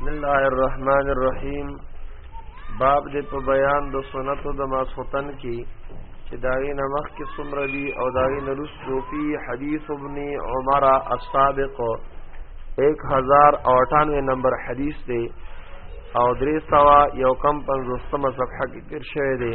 بسم الله الرحمن الرحیم باب دې په بیان د سنتو د ماسوتن کې چې داغې نمخ کې څومره دي او داغې نرس صوفي حدیث ابن عمر السابق 1098 نمبر حدیث دی او درې سوا یو کم پنځوستمه صفحه کې تیر شوی دی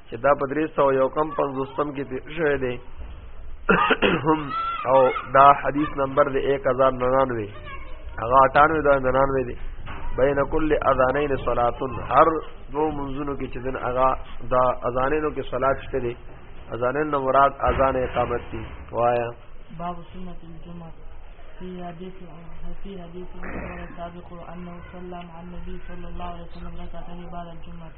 چې دا په درې سو یو کم پنځوستم کې تیر شوی دی هم او دا حدیث نمبر دی 1099 هغه 98 دا 99 دی بین کل اذانین صلاتن هر دو منځونو کې چې دن هغه دا اذانینو کې صلات شته دی اذانین نو مراد اذان اقامت دی وایا باب سنت الجمعه في حديث في حديث سابق أنه صلى مع النبي صلى الله عليه وسلم ركعتين بعد الجمعة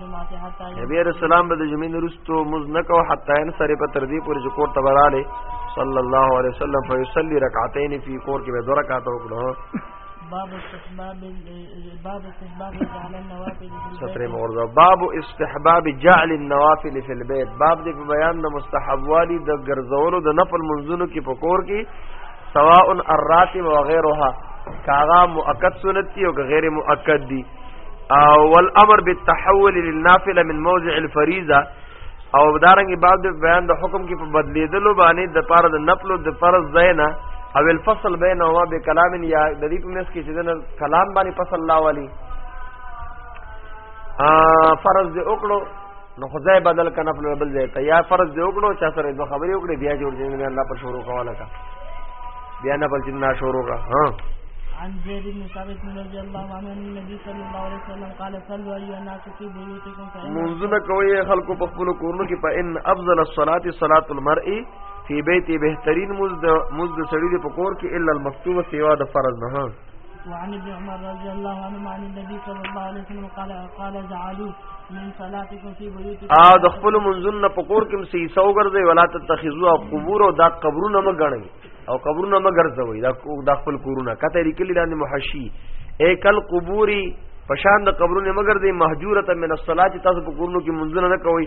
نبی رسول الله به د جمعې نرستو مز نکو حتا ان سره په تر دې پورې چې کور ته وراله صلی الله علیه وسلم فیصلی رکعتین فی کور کې به دوه رکعات وکړو باب استحباب باب استحباب جعل النوافل ستر مورده باب استحباب جعل النوافل فی البيت باب دې په بیان د مستحب والی د ګرځولو د نفل منځونو کې په کور کې سواء الراتب وغيرها کاغه مؤکد سنت دی او غیر مؤکد دی والامر بالتحول للنافله من موضع الفريضه او دارنګ بعد بیان د حکم کې په بدلیدلو باندې د پاره د نفل د فرض زینا او الفصل بین او به کلام یا د دې په مس کې چې د کلام باندې فصل لا والی فرض دې وکړو نو خدای بدل کنه په بل ځای ته یا فرض دی وکړو چا سره دوه خبرې وکړي بیا جوړ دي نه الله پر شروع کوله کا بیا نه بل جنا شروع کا ها عن زيد بن ثابت رضي الله عنه ان النبي صلى الله عليه وسلم قال صلوا ايها الناس في بيوتكم منزل کوي خلق په خپل کورونو کې په ان افضل الصلاه صلاه المرء في بيتي بهترین مزد مزد سړي په کور کې الا المكتوبه سیوا د فرض نه وعن ابن عمر رضي الله عنهما عن النبي صلى الله عليه وسلم قال قال جعلوا من صلاتكم في بيوتكم ا د خپل منځون په کور کې سي سو ګرځي ولا تتخذوا قبور او دا قبرونه م غني او قبرونه م ګرځوي دا د خپل کورونه کته لیکلي لاندې محشي اکل قبوري پشان د قبرونه مگر دی محجوره من الصلاه تاسو په کورونو کې منځونه نه کوي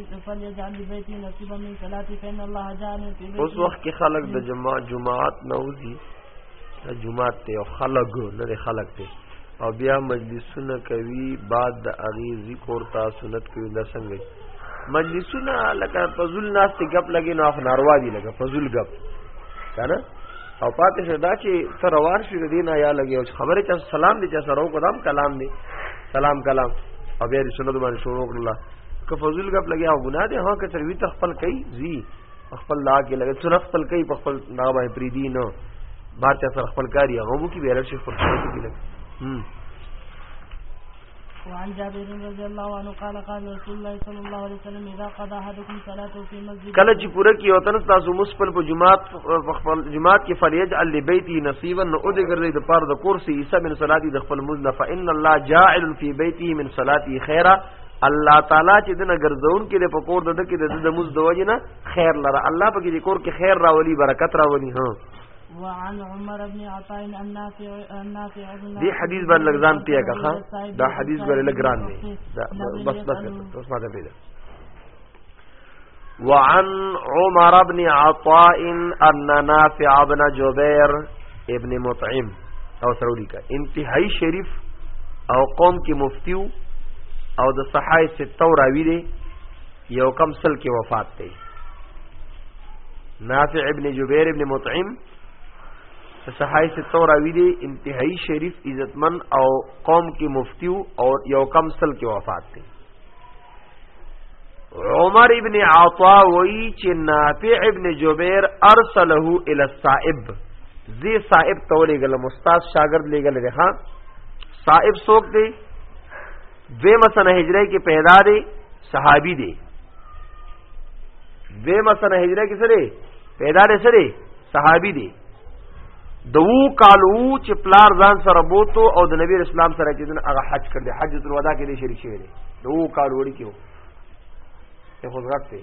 اوس وخت کې خلک د جماع جماعت نه وځي د جماعت ته او خلک نه د خلک ته او بیا مجلسونه کوي بعد د اغي ذکر تا سنت کوي د څنګه مجلسونه لکه فضل ناس ته غپ لګي نو اخ ناروا دي لکه فضل غپ کنه او پاتې شو دا چې ته روان شې د دې نه یا لګي او خبرې چې سلام دې چې سره وکړم کلام دې سلام کلام او بیا رسول الله باندې شروع کړل که فضل غپ لګیا او ګناه دې هغه کتر وی تخپل کوي زی خپل لا کې لګي څو خپل کوي په خپل نه باندې پری دي نو بار چې سره خپل کاری هغه وو کې بیا راشي خپل کوي کې لګي وعن جابر رضی الله عنه قال قال رسول الله صلی الله علیه وسلم اذا قضى احدكم صلاته في مسجد کله چې پوره کی او تنس تاسو مسپل په جمعات په خپل جمعات کې فریج علی بیتی نصیبا نو او دې ګرځي د پاره د کورسی عیسی من صلاتی د خپل مزل فان الله جاعل فی بیته من صلاتی خیرا الله تعالی چې دنه ګرځون کې د پکور د دکې د د مز دوجنه خیر لره الله په دې کور کې خیر راولي برکت راولي ها وعن عمر بن عطاء النافع النافع بن دي حديث بر لغزان پیا کخه دا حدیث بر لګران دی بس بس بس ما ته پیدا وعن عمر بن عطاء ان نافع بن جبير ابن مطعم او سروری کا انتہائی شریف او قوم کې مفتیو او د صحای ستو راوی دی یو کم سل کې وفات دی نافع ابن جبیر ابن مطعم صحای سے تورا وی دی انتہائی شریف عزتمن او قوم کی مفتی او یو کم سل کی وفات دی عمر ابن عطا وی چې نافع ابن جبیر ارسله الى الصائب زی صائب تولې ګل مستاز شاګرد لګل دی ها صائب سوک دی دوی مسنه هجری کې پیدا دی صحابي دی دوی مثلا هجره کې سره پیدا لري سره صحابي دي دوو کالو چې پلار ځان سره بوتو او د نبی اسلام سره چې دن هغه حج کړ دې حج تر ودا کې دې شریک شوی دی دوو کالو وړي کېو ته خو ځغت ته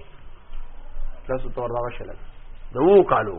تاسو تور راوښل دوو کالو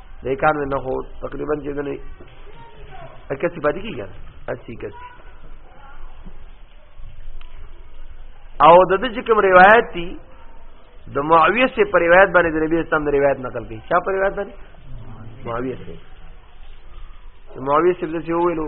دې کار نه هو تقریبا چې نه اکسی پاتې کیږي اسی کسی او د دې چې کوم روایت دي د معاویه سے پر روایت باندې د نبی اسلام د روایت نقل کړي چا پر روایت باندې معاویه سے معاویه سے څه ویلو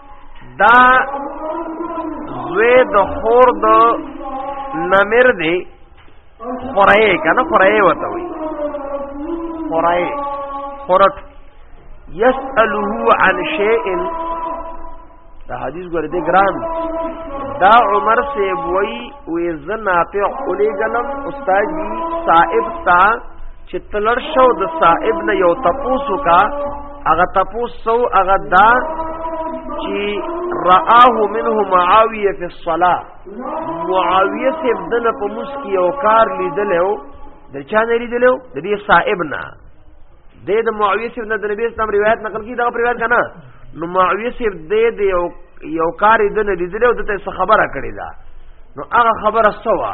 دا زوی د خور د نمر دی خورای کنه خورای وته وي خورای خورت یسأله عن شیء دا حدیث ګور دی ګران دا عمر سے وی وی زنا په اولی گلم استاد جی صاحب تا چې تلړ شو د صاحب نه یو تپوسو کا هغه تپوسو هغه دا چې رآه منه معاویه فی الصلاه معاویه سے بدل په مسکی او کار لیدل او د چا نه لیدل او د دې صاحب نه د د معاویه سے نه د نبی اسلام روایت نقل کی دا روایت کنه نو معاویه سے د یو یو کار د نه لیدل او د ته خبره کړې ده نو هغه خبره سوا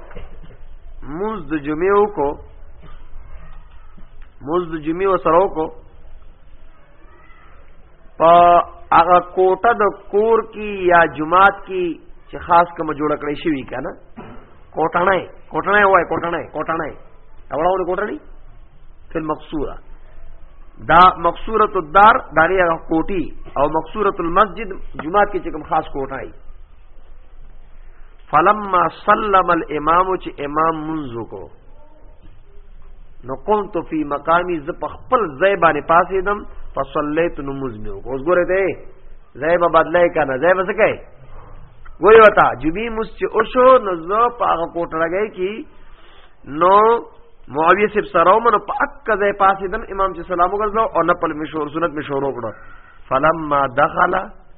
موز د جمعې وکړو موز د جمعې وسره وکړو په هغه کوټه د کور کې یا جماعت کې چې خاص کوم جوړ کړی شي وی کنه کوټنه کوټنه وای کوټنه کوټنه اوړاونه کوټنی فل مقصوره دا مقصوره الدار دغه کوټي او مقصوره المسجد جمعه کې چې کوم خاص کوټه فلما سلم الامام چې امام منځ کو نو قمت فی مقامی ز په خپل ځای باندې پاسې دم فصلیت نماز مې وکړ اوس ګوره دی ځای به بدلای کنه ځای به څه کوي وای وتا جبی مس چې اوشو نو زه په هغه کوټه لګی کی نو معاویه سب سره منو په اک ځای پاسې دم امام چې سلام وکړ او نه په مشور سنت مشور وکړ فلما دخل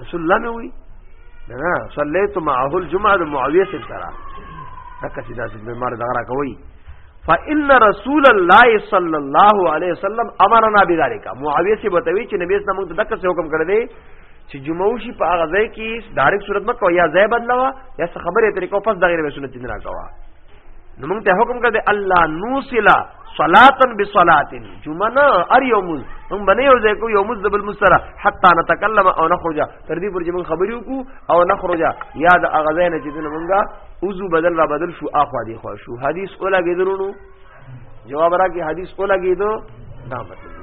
رسول الله مې وی نه صلیت معه الجمعه د معاویه سره سره تک چې دا چې بیمار دغرا کوي فان رسول الله صلی الله علیه وسلم امرنا بذلک معاویه سي بتوي چې نبی اسلام موږ ته دغه حکم کړی دی چې جمعو شي په هغه ځای کې ډایرک صورت مکو یا ځای بدلوا یا څه خبره طریقو پس دغه سنت نه راکوا نو موږ ته حکم کړ دی الله نوسلا صلاتن بصلاتن جمعنا ار یوم هم بنه یو ځای کو یوم ذبل مسترا حتا نتکلم او نخرج تر دې پرې موږ خبرې وکړو او نخرج یاد اغزین چې دنه موږ عضو بدل را بدل شو اخوا دی خو شو حدیث اوله ګذرونو جواب را کې حدیث اوله ګیدو دا مطلب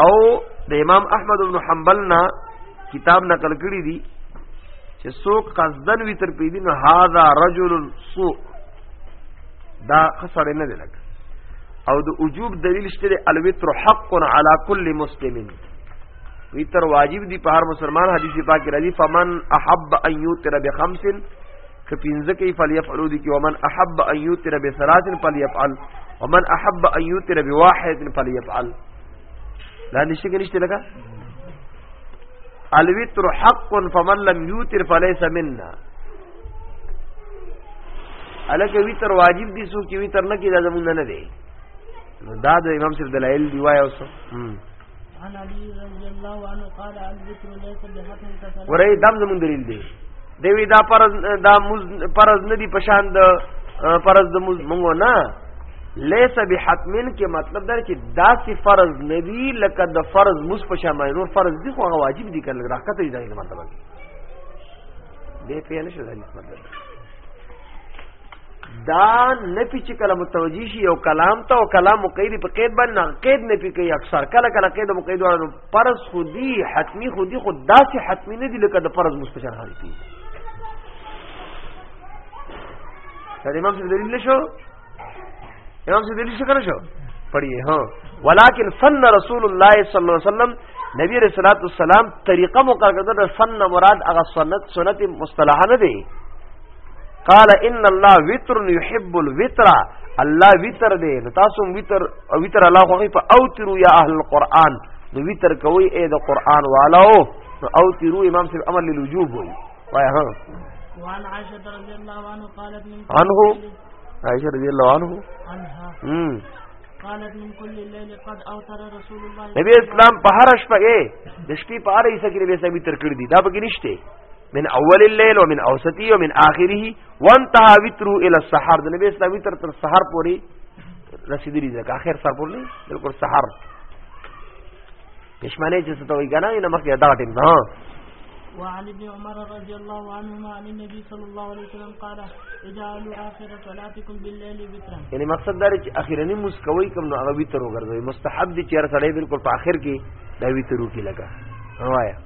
او د امام احمد بن حنبل نا کتاب نقل کړی دی چې څوک قصدن وی تر پیدي نو هاذا رجل سوء دا خسر نه دی لګ او د وجوب دلیل شته الوتر حق علی کل مسلم وی تر واجب دی په هر مسلمان حدیث پاک راځي فمن احب ان یوتر بخمس که پینځه کوي فلیفعلو دي کې ومن احب ان یوتر بثلاث فلیفعل ومن احب ان یوتر بواحد فلیفعل لا نشته کې نشته لګا الوتر حق فمن لم یوتر فليس منا الکه وتر واجب دي سو کې وتر نه کې دا زمونږ نه دی دا د امام صاحب دلایل دی وای اوس عن علي رضي الله عنه قال الذكر ليس بحق كثر ورې دم زمون دلیل دی دوی دا پرز دا مز پرز ندی پشان د پرز د مز مونږ نه ليس بحتمن کې مطلب دا چې دا سی فرض ندی لکه د فرض مز پشان مې نور فرض دی خو واجب دی کله راکته دی دا مطلب دی په نه شو دا مطلب دا نفي چې کله متوجي شي یو کلام ته او کلام مقید په قید باندې قید نفي کوي اکثر کله کله قید مقید ورو پرز خودي حتمی خودي خود داسې حتمی نه دي لکه د پرز مستشار حالي دي سر امام سے دلیل نشو امام سے دلیل شکر شو پڑھیے ہاں ولیکن فن رسول اللہ صلی اللہ علیہ وسلم نبی علیہ الصلوۃ والسلام طریقہ مقرر کړ فن مراد هغه سنت سنت مصطلحانه دی قال ان الله وتر يحب الوتر الله وتر دی نو تاسو وتر او وتر الله خو په او ترو یا اهل القران نو وتر کوي اې د قران والو نو او ترو امام صاحب امر للوجوب وي وای ها وان عائشه رضی الله عنها قالت من عنه عائشه رضی الله عنه عنها قالت من كل الليل قد اوتر رسول الله نبی اسلام په هر شپه د شپې په اړه یې سګری به سبي تر کړی دی دا به نشته من اول الليل ومن اوسطه ومن اخره وانتهى وتر الى السحر د نبی اسلامي تر تر سحر پورې رسیدلی ځکه اخر سحر پورې بالکل سحر پښمنه چې څه توي کنه نه مخکې دا ټیم نه وعن ابن عمر رضي الله عنهما عن النبي صلى الله عليه وسلم قال اجعلوا اخر صلاتكم بالليل وترا یعنی مقصد دا چې اخیرنی مسکوي کوم نو هغه وتر وګرځوي مستحب دي چې هر سړی بالکل په اخر کې دا وتر وکړي لګا وایا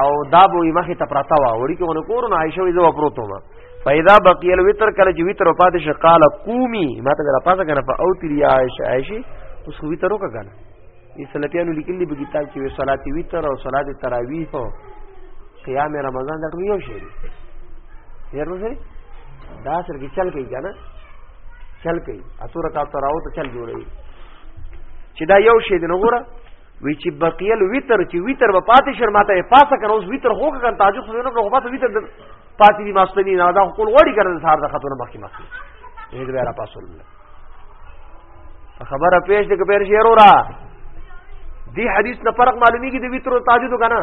او دا به یې مخې ته پراته وه وړي کې ونه کور نو عایشه وې زه وپروت وم فاذا بقي الوتر کله چې وتر پاتې شي قال قومي ما ته را پاسه کنه په او تری عائشه عائشه اوس خو وتر وکړه کنه دې سلفیانو لیکلي په کتاب کې وې صلات وتر او صلات تراویح او قیام رمضان دا ټول یو شی دی یاره سره دا سره کې چل کوي کنه چل کوي اتو رکعات تراو ته چل جوړي چې دا یو شی دی نو ګوره وی چې بقیل ویتر چې ویتر به پاتې شر ماته پاسه کنه اوس ویتر هو کړه تاجو خو نه خو پاسه ویتر پاتې دي ماستنی نه دا خپل وړي کړل سار د خاتون مخکې مخکې دې دې را پاسول خبره پیش دې کبیر شیرو را دې حدیث نه فرق معلومیږي د ویتر او تاجو تو کنه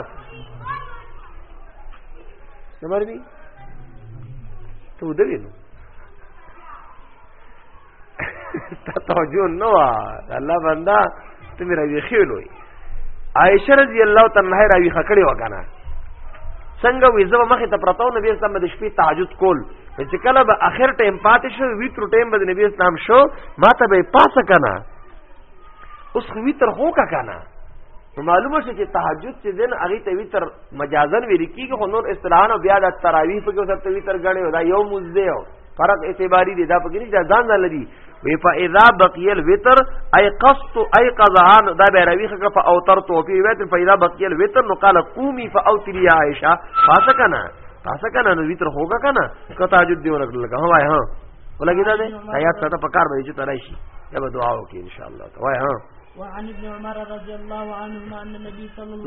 نمبر دی ته ودوی نو تا توجه نه وا الله بندا ته مې راوي خېلوي عائشه رضی الله تعالی عنها راوي خکړې وکنه څنګه وې زما مخې ته پرتاو نبی اسلام د شپې تهجد کول چې کله به اخر ټیم پاتې شو وی تر ټیم به نبی اسلام شو ما ته به پاسه کنه اوس خو وی تر هو کا کنه نو معلومه شي چې تهجد چې دین هغه ته وی تر مجازن ویل کیږي خو نور اصطلاحانو بیا د تراویح په کې ورته وی تر غړې ودا یو مزده فرق اعتباری دی دا پکې نشته ځان نه لدی وی فاذا بقي الوتر اي قصت اي قضاء دا به روي خکه فاوتر تو پی وی ته فاذا بقي الوتر نو قال قومي فاوتر يا عائشه فاسكنا فاسكنا نو وتر هوګه کنه کته اجد دی ورک لگا هو وای ها ولګی دا دې حیات ته پکار به چې ترای شي یا به دعا وکي ان شاء الله وای ها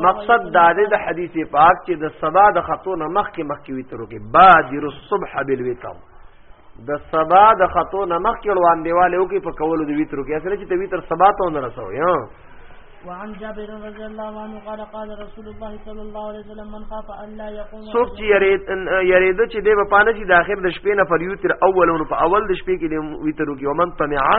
مقصد دا دی د حدیث پاک چې د سبا د خطو نه مخ کې مخ کې ویترو کې بادر الصبح بالوتر د سبا د خطو نه مخ کې روان دیواله او کې په کولو د ویترو کې اصل چې د ویتر سبا ته نه رسو یا وعن جابر رضی الله عنه قال قال رسول الله صلی الله علیه وسلم من خاف ان لا يقوم سوق چې یرید یرید چې دی په پانه چې د اخر د شپې نه فریو تر اولونو په اول د شپې کې دی ویترو کې ومن طمعا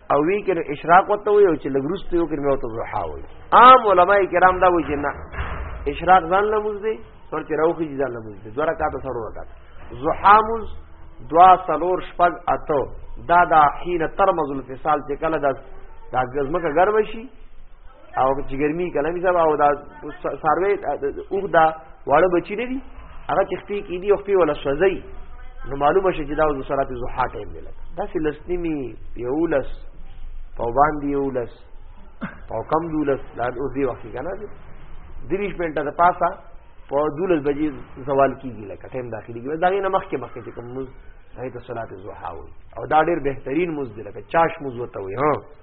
او وی کنه اشراق وته وی او چې لګروست یو کنه وته ضحا وی عام علما کرام دا وی جنا اشراق ځان نه موږ دی تر چې راوخی ځان نه موږ دی دوه رکعات سره رکعات ضحا موږ دوا سلور شپږ اتو دا دا حين ترمز الفصال چې کله دا د ګزمکه ګرم شي او چې ګرمي کنه می صاحب او دا ساروي اوغ دا واړه بچی نه دي هغه چې خپې کې دي او خپې ولا سوځي نو معلومه شي چې دا د صلات زوحا ټایم دی لکه دا چې لسنیمی یولس او باندې یولس او کم دولس دا اوس دی وخت کنه دریش پنټه د پاسا په دولس بجې زوال کیږي لکه ټایم داخلي کیږي دا نه مخکې مخکې چې کوم مز هغه ته صلات زوحا وي او دا ډېر بهترین مز دی لکه چاش مز وته وي ها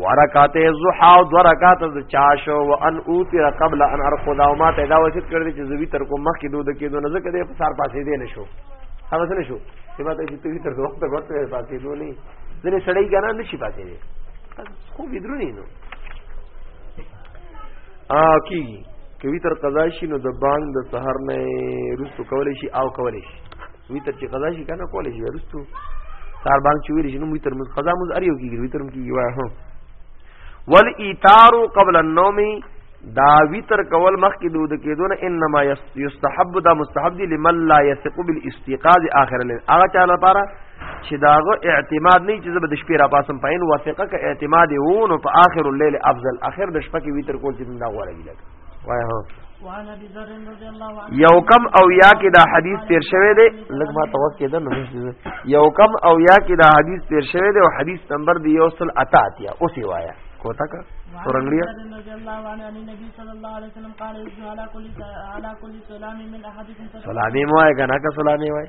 ورکات الضحى او دو رکعات د چاش او ان اوتر قبل ان ارقد او ما ته دا وصیت کړی چې زوی تر کو مخ کې دود کې دو نه ځکه دې په سار پاسې دی نشو هغه څه نشو چې ما ته چې توی تر دوه ته ورته پاسې دو نه ځنې سړی کنه نشي پاسې دی خو بدرونی نو ا کی کوي تر قضا شي نو د بانګ د سحر نه رسو کولې شي او کولې شي وی تر چې قضا شي کنه کولې شي ورستو سار باندې چې ویل شي نو وی تر موږ قضا موږ اړیو کیږي وی تر موږ کیږي وای هو ول ایثار قبل النوم دا ویتر کول مخ کې دود کېدون انما یستحب دا مستحب دی لمن لا یثق بالاستيقاظ اخر الليل هغه چا لپاره چې داغه اعتماد نه چې زبد شپې را پاسم پاین وثقه ک اعتماد وو نو په اخر الليل افضل اخر د شپې کې ویتر کول چې دا غوړه دی وای هو یو کم او یا کې دا حدیث تیر شوی دی لږ ما توقع کېده نو یو کم او یا کې دا حدیث تیر شوی دی او حدیث نمبر دی یو سل اتا اتیا اوس یې وایا کوتا کا سورنګړیا سلامي مو آئے کنه کا سلامي وای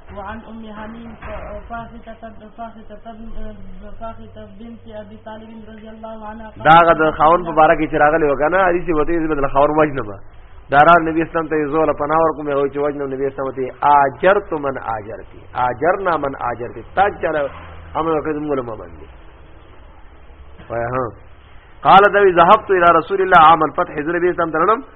وعن ام حميم فاخته بنت ابي طالب رضي الله عنها دا غد خاون مبارک چې راغلی وکنه حدیث وته یې بدل خاون وجنه ما دارا نبی اسلام ته زول پناور کوم او چې وجنه نبی اسلام ته اجر تو من اجر کی اجر نا من اجر کی تاج چر هم وکړه موږ ما باندې وای ها قال دا ذهبت الى رسول الله عام الفتح حضرت اسلام درنم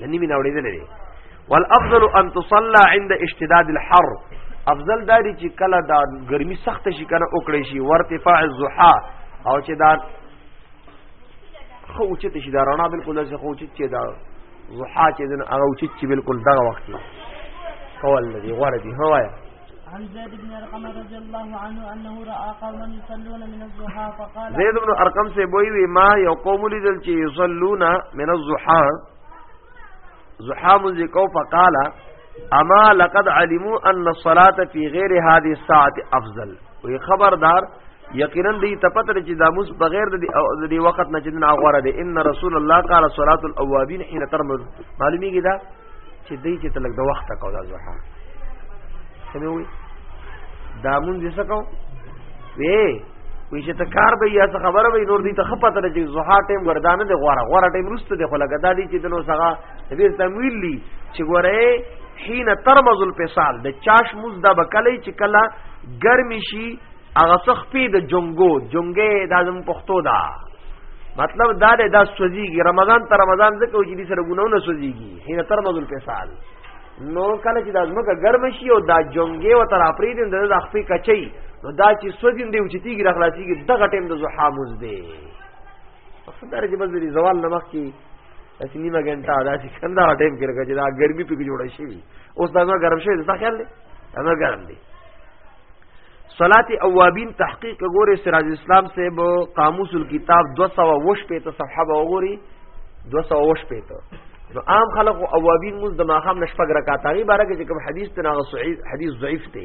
د نیمه نه وړېدل دي والافضل ان تصلى عند اشتداد الحر افضل داری چې کله دا ګرمي سخت شي کنه وکړې شي ورتفاع الضحى او چې دا خو چې شي دا رڼا بالکل ځکه خو چې دا ضحى چې دن هغه چې بالکل دغه وخت کول لري غوړ دي هوایا عن زيد بن ارقم رضي الله عنه انه راى قوما يصلون من الضحى فقال زيد بن ارقم سے بوئی وی ما یو قوم لیدل چې يصلون من الضحى ضحى مز کو فقال اما لقد علموا ان الصلاه في غير هذه الساعه افضل وی خبردار یقینا دی تپتر چې دا موس بغیر د دې وخت نه چې نه غوړه دي ان رسول الله قال صلاه الاوابین حين ترمذ معلومیږي دا چې دې چې تلک د وخت کو دا زوحا سمې وي دا مونږ یې سکو وی وی چې ته کار به یا څه خبره به نور دي ته خپته نه چې زوحا ټیم وردانه دی غواره غواره ټیم رسته دی خو لګا دا دي چې دنو سغا دې تمویل لی چې ګوره حين ترمز الفصال د چاش مزدا بکلی چې کلا ګرمي شي هغه څخ پی د جنگو جنگې د اعظم پښتو دا مطلب دا د دا سوځيږي رمضان تر رمضان ځکه چې دې سره ګناونه سوځيږي هینه تر مزل فسال نو کله چې د ازمکه ګرم شي او دا جنگې و تر اپریدین د اخفي کچي نو دا چې سوځین دی او چې تیګ راخلاصيږي دغه ټیم د زوحا موز دی په درجه بزري زوال نمخ کې اسی نیمه ګنټه دا چې کنده ټیم کې راځي دا ګرمي په جوړه شي اوس دا ګرم شي دا خیال دی دا ګرم دی صلات اوابین تحقیق غوري سراج اسلام صاحب قاموس الكتاب 208 په ته صفحه وګوري 208 په ته نو عام خلق او اوابین موږ د ماخام نشپګ رکعات هغه باره کې کوم حدیث ته ناغه صحیح حدیث ضعیف دی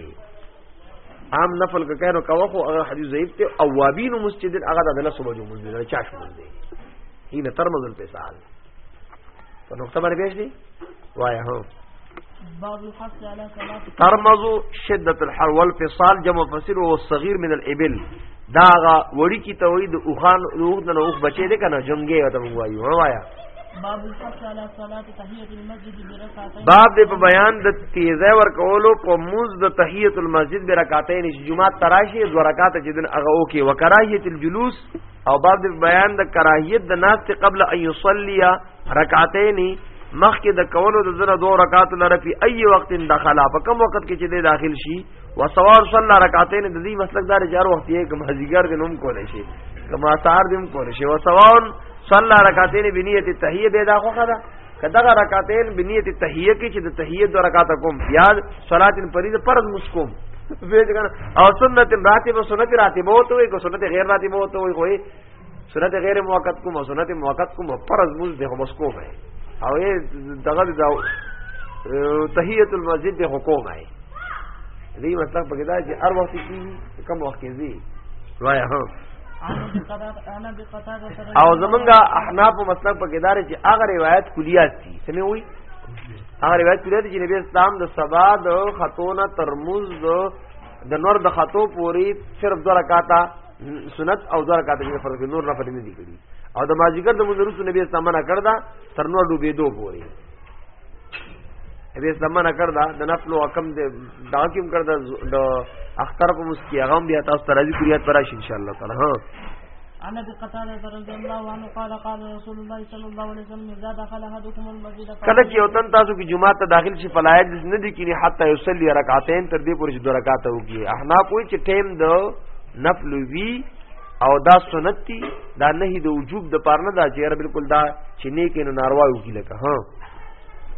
عام نفل کې کینو کوه خو هغه حدیث ضعیف دی اوابین مسجد هغه د الله سبحانه وتعالى چا شو دی هی نه ترمذ الفسال په نقطه باندې بیا شي وایا هو ترمز شدت الحر والفصال جمع فصل او صغير من الابل داغه وړي کی توحید او خان روح نه روح بچي دي کنه جنگي وته وایو وایا باب الحث على صلاه تحيه المسجد بركعتين باب دې په بیان د تیزه ور کولو په موز د تحيه المسجد برکعتين چې جمعه تراشي د ورکات چې دن هغه او کې وکراهیت الجلوس او باب د بیان د کراهیت د ناس ته قبل ان یصلی رکعتین مخکې د کولو د زنه دوه رکعات لره په ای وخت دخلا په کوم وخت کې چې داخل شي و سوار صلی رکعتین د دې مسلک دار جار وخت یې کوم هزګار د نوم کولای شي کما سار دم کولای شي و سوار صلی رکعتین بنیت تحیه به دا خوخه ده کداغه رکعتین بنیت تحیه کې چې د تحیه دوه رکعات کوم یا صلات فریضه فرض مسکوم او سنت راتب سنت راتب وته وي کو سنت غیر راتب وته وي کوئی سنت غیر موقت کوم او سنت موقت کوم فرض مز ده مسکوم ہے او یہ دغه دا تحیت المسجد ده حکم ہے دې مطلب پکې دا چې هر وخت کې کوم وخت کې زی وای هو او زمونږه احناف مسلک په کېدار چې هغه روایت کلیات دي سمې وي هغه روایت کلیات چې نبی اسلام د سبا د خاتونه ترموز د نور د خاتو پوری صرف دوه رکعاته سنت او دوه رکعاته چې فرض نور نه فرض نه دي کړی او د ماجیګر د منځ رسول نبی اسلام نه کړدا تر نور ډوبې دوه پوری دې زمانہ کړ دا د نفل او حکم دې دا کوم کړ دا د اختر په مسکی هغه بیا تاسو ته راځي کریات پر ان شاء الله تعالی ها عن ابي قتاده رضي الله عنه قال قال رسول الله صلى الله عليه وسلم اذا دخل احدكم المسجد کله چې وطن تاسو کې جمعه ته داخل شي فلایت نه دي کینی حتی یصلی رکعتین تر دې پورې چې دوه رکعات وکړي احنا کوئی چې ټیم د نفل وی او دا سنت دی دا نه د وجوب د پار نه دا چې یاره بالکل دا چې نیک نه ناروا وکړي لکه ها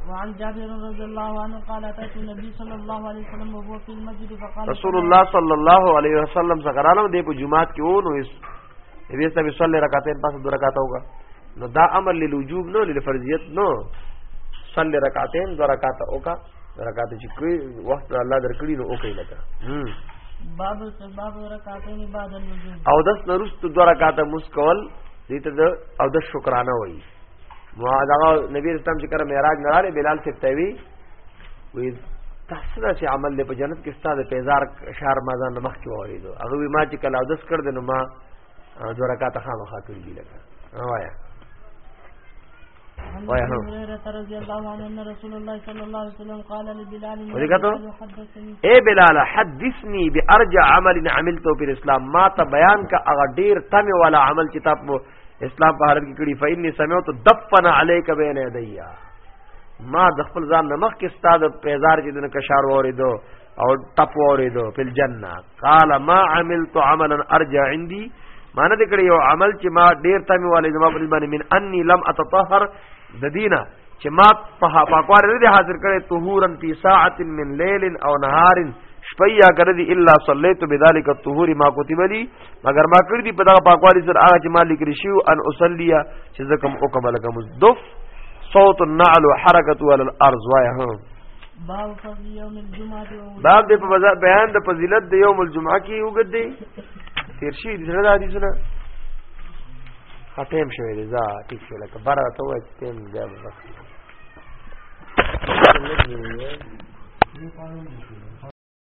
وعن جابر رضي الله عنه قال اتيت النبي صلى الله عليه وسلم وهو في المسجد فقال رسول الله صلى الله عليه وسلم زغرالو دی په جمعات کې وو نو اس نبی صلی الله علیه رکعتین پس دو رکعت ہوگا نو دا امر للوجوب نو للفرضیت نو صلی رکعتین دو رکعت ہوگا رکعات چې کوي وخت الله درکړي نو وکړي لکه باب باب رکعاتین بعد الوضو او داس نرست دو رکعات مسکول دې ته او د شکرانه وایي ما دا نبی رسول چې کړه معراج نه راړي بلال څخه توي وی تاسو دا چې عمل له په جنت کې ستاسو پیزار شهر مازه نه مخ کې وریدو هغه ما چې کله داس کړ دې نو ما دو رکعات خامخا کړی لکه وایا اے بلال حدثني بارجع عمل عملته په اسلام ما ته بیان کا هغه ډیر تمه والا عمل چې تاسو اسلام په حالت کې کړی فإني سمعت دفن عليك بين يديا ما د خپل ځان نمخ کې استاد پیزار چې دنه کشار وریدو او ټپ اوریدو په جننه قال ما عملت عملا ارجع عندي معنی دې کړی یو عمل چې ما ډیر تم والي زما په باندې من اني لم اتطهر د دینه چې ما په پاکوار دې حاضر کړي طهورن فی ساعت من لیل او نهار شپیا کړی الا صلیت بذلک الطهور ما کتب لي مگر ما کړی دی په دغه پاکوالی سره هغه چې ما لیکل شو ان اصلي چې زکم او کمل کوم دف صوت النعل وحركه على الارض وای ها باب فضل يوم الجمعه باب د په بیان د فضیلت د یوم الجمعه کې وګد دی تیر شي د زړه حدیثونه ختم شوی دی ځا ټیک شو لکه بره ته وای تم بیا وکړه